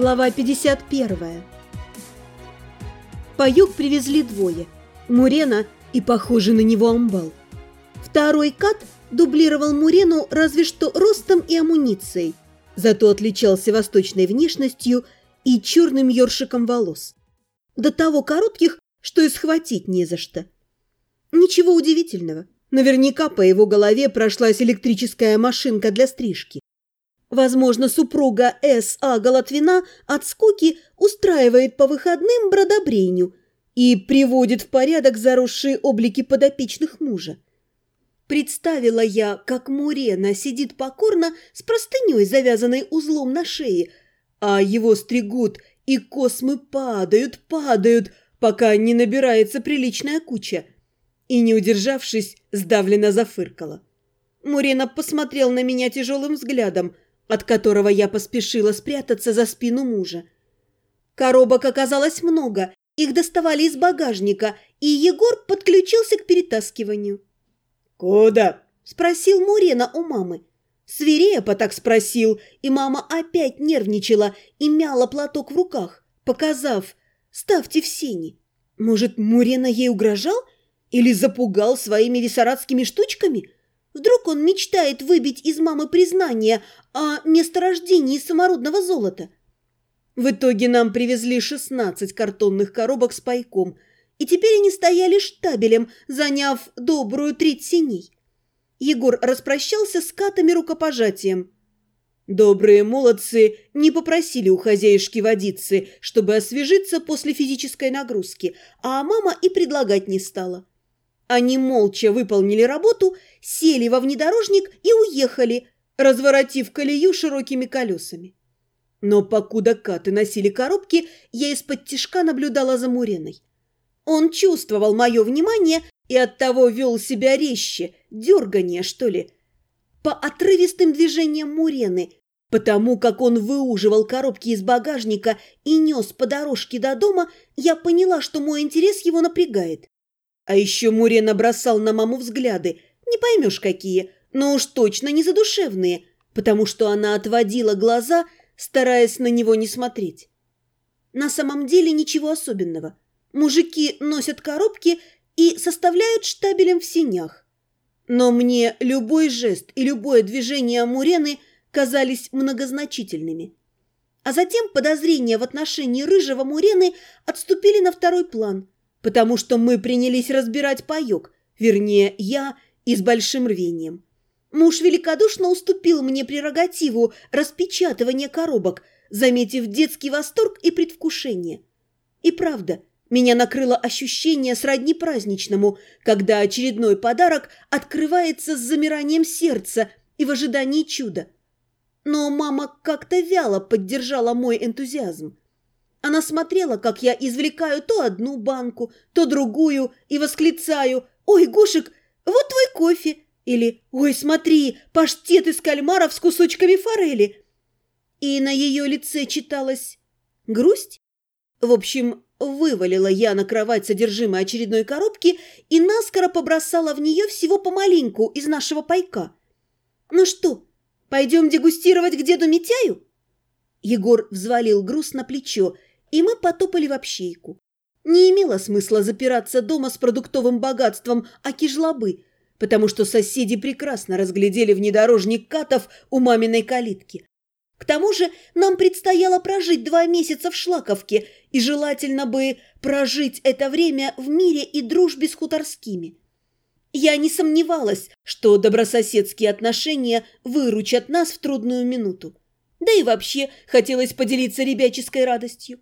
Глава 51. Паюк привезли двое. Мурена и похожий на него амбал. Второй кат дублировал Мурену разве что ростом и амуницией, зато отличался восточной внешностью и черным ёршиком волос. До того коротких, что и схватить не за что. Ничего удивительного. Наверняка по его голове прошлась электрическая машинка для стрижки. Возможно, супруга С.А. Голотвина от скуки устраивает по выходным бродобрейню и приводит в порядок заросшие облики подопечных мужа. Представила я, как Мурена сидит покорно с простыней, завязанной узлом на шее, а его стригут, и космы падают, падают, пока не набирается приличная куча. И, не удержавшись, сдавленно зафыркала. Мурена посмотрел на меня тяжелым взглядом – от которого я поспешила спрятаться за спину мужа. Коробок оказалось много, их доставали из багажника, и Егор подключился к перетаскиванию. «Куда?» – спросил Мурена у мамы. Свирепо так спросил, и мама опять нервничала и мяла платок в руках, показав «ставьте в сени». Может, Мурена ей угрожал или запугал своими висорадскими штучками – Вдруг он мечтает выбить из мамы признание о месторождении самородного золота? В итоге нам привезли 16 картонных коробок с пайком, и теперь они стояли штабелем, заняв добрую треть синей. Егор распрощался с катами рукопожатием. Добрые молодцы не попросили у хозяюшки водицы, чтобы освежиться после физической нагрузки, а мама и предлагать не стала. Они молча выполнили работу, сели во внедорожник и уехали, разворотив колею широкими колесами. Но покуда каты носили коробки, я из-под тишка наблюдала за Муреной. Он чувствовал мое внимание и оттого вел себя резче, дергание, что ли. По отрывистым движениям Мурены, потому как он выуживал коробки из багажника и нес по дорожке до дома, я поняла, что мой интерес его напрягает. А еще Мурена бросал на маму взгляды, не поймешь какие, но уж точно не задушевные, потому что она отводила глаза, стараясь на него не смотреть. На самом деле ничего особенного. Мужики носят коробки и составляют штабелем в синях. Но мне любой жест и любое движение Мурены казались многозначительными. А затем подозрения в отношении рыжего Мурены отступили на второй план – потому что мы принялись разбирать паёк, вернее, я и с большим рвением. Муж великодушно уступил мне прерогативу распечатывания коробок, заметив детский восторг и предвкушение. И правда, меня накрыло ощущение сродни праздничному, когда очередной подарок открывается с замиранием сердца и в ожидании чуда. Но мама как-то вяло поддержала мой энтузиазм. Она смотрела, как я извлекаю то одну банку, то другую и восклицаю «Ой, Гошек, вот твой кофе!» или «Ой, смотри, паштет из кальмаров с кусочками форели!» И на ее лице читалась грусть. В общем, вывалила я на кровать содержимое очередной коробки и наскоро побросала в нее всего помаленьку из нашего пайка. «Ну что, пойдем дегустировать к деду Митяю?» Егор взвалил груз на плечо и мы потопали в общейку. Не имело смысла запираться дома с продуктовым богатством Акижлабы, потому что соседи прекрасно разглядели внедорожник катов у маминой калитки. К тому же нам предстояло прожить два месяца в Шлаковке, и желательно бы прожить это время в мире и дружбе с хуторскими. Я не сомневалась, что добрососедские отношения выручат нас в трудную минуту. Да и вообще хотелось поделиться ребяческой радостью.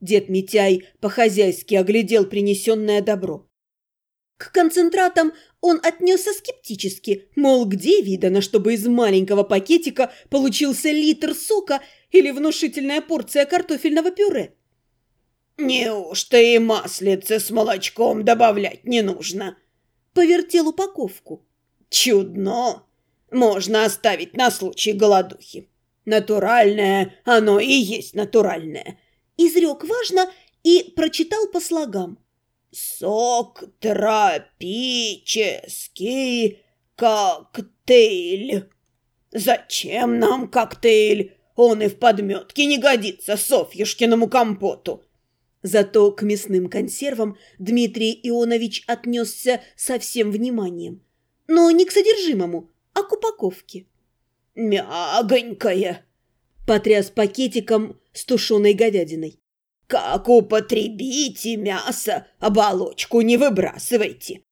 Дед Митяй по-хозяйски оглядел принесенное добро. К концентратам он отнесся скептически, мол, где видано, чтобы из маленького пакетика получился литр сока или внушительная порция картофельного пюре. «Неужто и маслице с молочком добавлять не нужно?» Повертел упаковку. «Чудно! Можно оставить на случай голодухи. Натуральное, оно и есть натуральное изрек важно и прочитал по слогам. «Сок тропический коктейль». «Зачем нам коктейль? Он и в подметке не годится Софьюшкиному компоту. Зато к мясным консервам Дмитрий Ионович отнесся со всем вниманием. Но не к содержимому, а к упаковке. «Мягонькое!» – потряс пакетиком с тушеной говядиной. «Как употребите мясо, оболочку не выбрасывайте.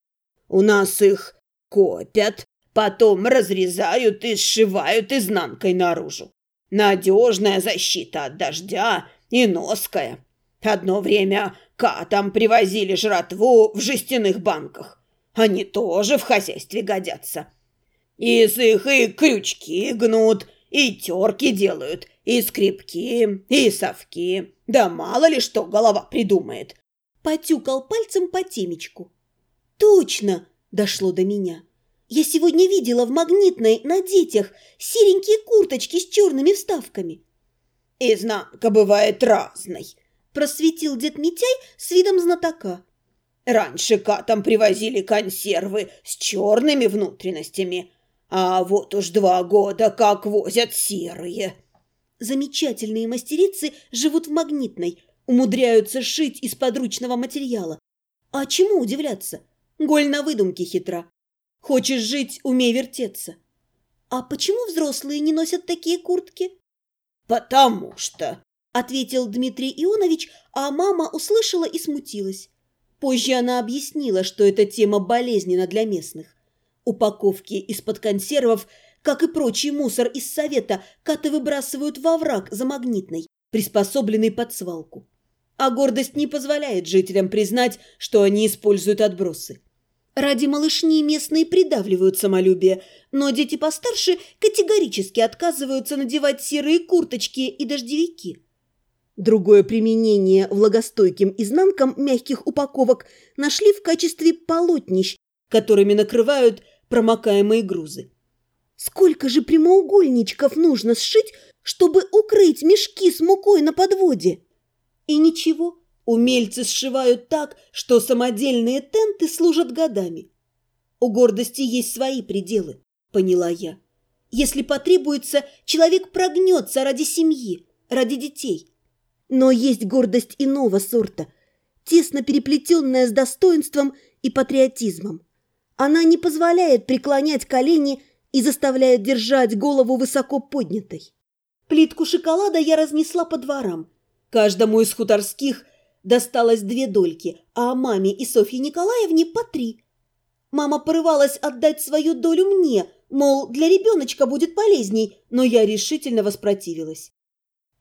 У нас их копят, потом разрезают и сшивают изнанкой наружу. Надежная защита от дождя и ноская. Одно время катам привозили жратву в жестяных банках. Они тоже в хозяйстве годятся. Из их и крючки гнут, и терки делают, и скрипки, и совки. Да мало ли что голова придумает. Потюкал пальцем по темечку. Точно, дошло до меня. Я сегодня видела в магнитной на детях серенькие курточки с черными вставками. Изнанка бывает разной, просветил дед Митяй с видом знатока. Раньше катам привозили консервы с черными внутренностями, а вот уж два года как возят серые. Замечательные мастерицы живут в магнитной, умудряются шить из подручного материала. А чему удивляться? Голь на выдумке хитра. Хочешь жить, умей вертеться. А почему взрослые не носят такие куртки? Потому что ответил Дмитрий Ионович, а мама услышала и смутилась. Позже она объяснила, что эта тема болезненна для местных. Упаковки из-под консервов, как и прочий мусор из совета, каты выбрасывают во враг за магнитной, приспособленный под свалку. А гордость не позволяет жителям признать, что они используют отбросы. Ради малышни местные придавливают самолюбие, но дети постарше категорически отказываются надевать серые курточки и дождевики. Другое применение влагостойким изнанкам мягких упаковок нашли в качестве полотнищ, которыми накрывают промокаемые грузы. Сколько же прямоугольничков нужно сшить, чтобы укрыть мешки с мукой на подводе? И ничего, умельцы сшивают так, что самодельные тенты служат годами. У гордости есть свои пределы, поняла я. Если потребуется, человек прогнется ради семьи, ради детей – но есть гордость иного сорта, тесно переплетенная с достоинством и патриотизмом. Она не позволяет преклонять колени и заставляет держать голову высоко поднятой. Плитку шоколада я разнесла по дворам. Каждому из хуторских досталось две дольки, а маме и Софье Николаевне по три. Мама порывалась отдать свою долю мне, мол, для ребеночка будет полезней, но я решительно воспротивилась.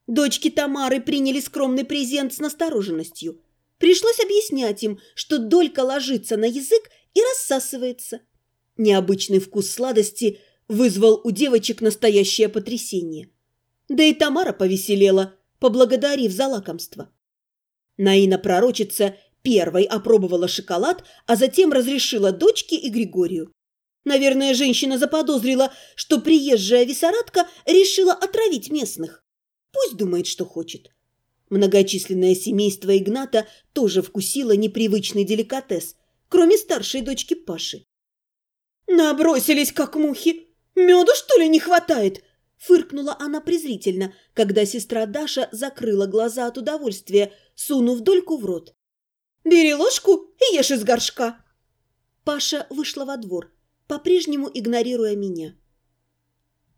Дочки Тамары приняли скромный презент с настороженностью. Пришлось объяснять им, что долька ложится на язык и рассасывается. Необычный вкус сладости вызвал у девочек настоящее потрясение. Да и Тамара повеселела, поблагодарив за лакомство. Наина-пророчица первой опробовала шоколад, а затем разрешила дочке и Григорию. Наверное, женщина заподозрила, что приезжая висорадка решила отравить местных. Пусть думает, что хочет. Многочисленное семейство Игната тоже вкусило непривычный деликатес, кроме старшей дочки Паши. «Набросились, как мухи! Меду, что ли, не хватает?» Фыркнула она презрительно, когда сестра Даша закрыла глаза от удовольствия, сунув дольку в рот. «Бери ложку и ешь из горшка!» Паша вышла во двор, по-прежнему игнорируя меня.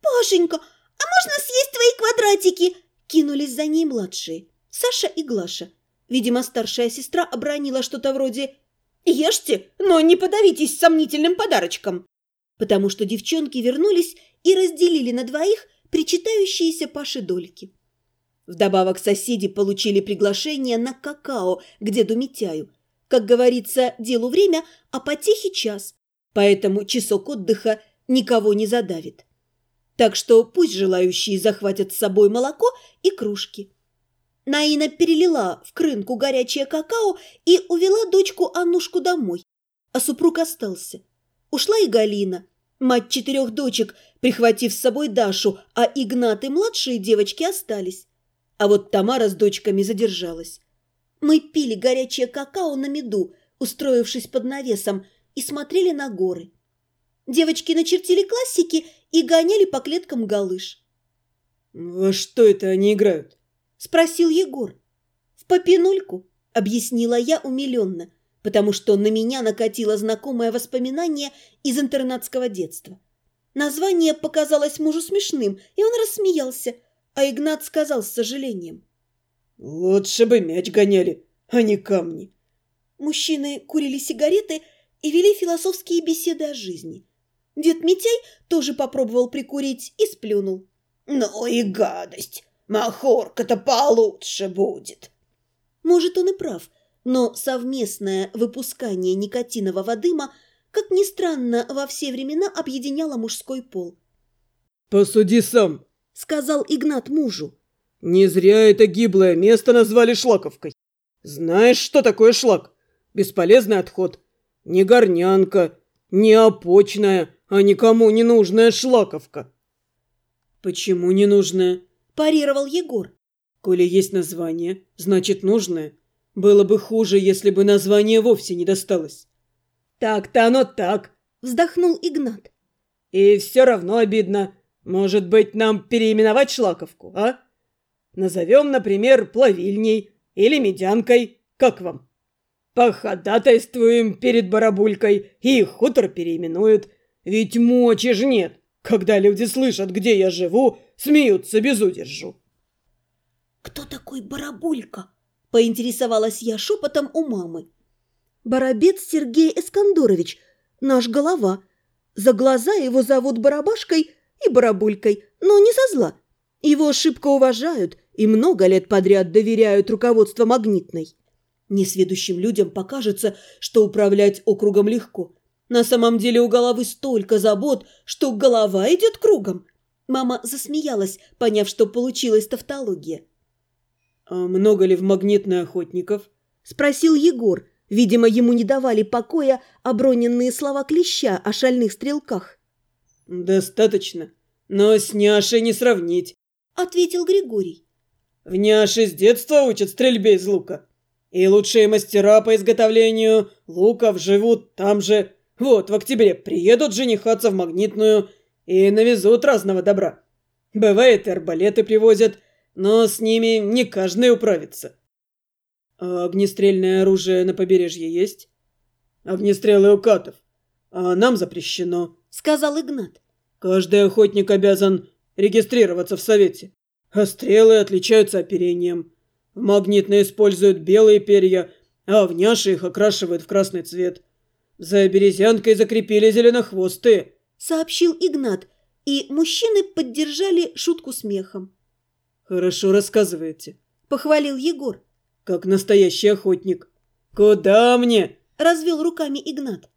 «Пашенька, а можно съесть твои квадратики?» Кинулись за ней младшие, Саша и Глаша. Видимо, старшая сестра обронила что-то вроде «Ешьте, но не подавитесь сомнительным подарочком», потому что девчонки вернулись и разделили на двоих причитающиеся Паше дольки. Вдобавок соседи получили приглашение на какао к деду Митяю. Как говорится, делу время, а потехи час, поэтому часок отдыха никого не задавит. Так что пусть желающие захватят с собой молоко и кружки. Наина перелила в крынку горячее какао и увела дочку Аннушку домой, а супруг остался. Ушла и Галина, мать четырех дочек, прихватив с собой Дашу, а Игнат и младшие девочки остались. А вот Тамара с дочками задержалась. Мы пили горячее какао на меду, устроившись под навесом, и смотрели на горы. Девочки начертили классики и гоняли по клеткам галыш. «Во что это они играют?» – спросил Егор. «В попинульку», – объяснила я умиленно, потому что на меня накатило знакомое воспоминание из интернатского детства. Название показалось мужу смешным, и он рассмеялся, а Игнат сказал с сожалением. «Лучше бы мяч гоняли, а не камни». Мужчины курили сигареты и вели философские беседы о жизни. Дед Митяй тоже попробовал прикурить и сплюнул. «Ну и гадость! Махорка-то получше будет!» Может, он и прав, но совместное выпускание никотинового дыма, как ни странно, во все времена объединяло мужской пол. «Посуди сам», — сказал Игнат мужу. «Не зря это гиблое место назвали шлаковкой. Знаешь, что такое шлак? Бесполезный отход. Не горнянка, не опочная, а никому не нужная шлаковка». «Почему не нужная?» – парировал Егор. «Коли есть название, значит нужное. Было бы хуже, если бы название вовсе не досталось». «Так-то оно так», – вздохнул Игнат. «И все равно обидно. Может быть, нам переименовать Шлаковку, а? Назовем, например, плавильней или медянкой. Как вам? Походатайствуем перед барабулькой, и хутор переименуют. Ведь мочи ж нет. Когда люди слышат, где я живу, смеются без удержу. «Кто такой Барабулька?» – поинтересовалась я шепотом у мамы. «Барабец Сергей Эскандорович, наш голова. За глаза его зовут Барабашкой и Барабулькой, но не со зла. Его шибко уважают и много лет подряд доверяют руководству магнитной. Несведущим людям покажется, что управлять округом легко – на самом деле у головы столько забот, что голова идет кругом. Мама засмеялась, поняв, что получилась тавтология. «А много ли в магнитной охотников?» – спросил Егор. Видимо, ему не давали покоя оброненные слова клеща о шальных стрелках. «Достаточно, но с няшей не сравнить», – ответил Григорий. «В няше с детства учат стрельбе из лука. И лучшие мастера по изготовлению луков живут там же, вот, в октябре приедут женихаться в Магнитную и навезут разного добра. Бывает, и арбалеты привозят, но с ними не каждый управится. А огнестрельное оружие на побережье есть? Огнестрелы у катов. А нам запрещено, сказал Игнат. Каждый охотник обязан регистрироваться в совете. А стрелы отличаются оперением. В магнитно используют белые перья, а в няши их окрашивают в красный цвет. «За березянкой закрепили зеленохвосты», — сообщил Игнат, и мужчины поддержали шутку смехом. «Хорошо рассказываете», — похвалил Егор. «Как настоящий охотник». «Куда мне?» — развел руками Игнат.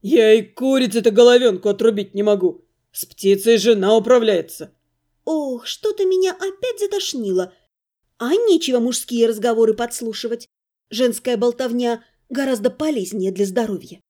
«Я и курице-то головенку отрубить не могу. С птицей жена управляется». «Ох, что-то меня опять затошнило. А нечего мужские разговоры подслушивать. Женская болтовня гораздо полезнее для здоровья».